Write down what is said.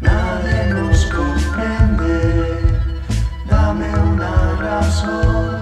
Nadie nos comprende, dame una razón.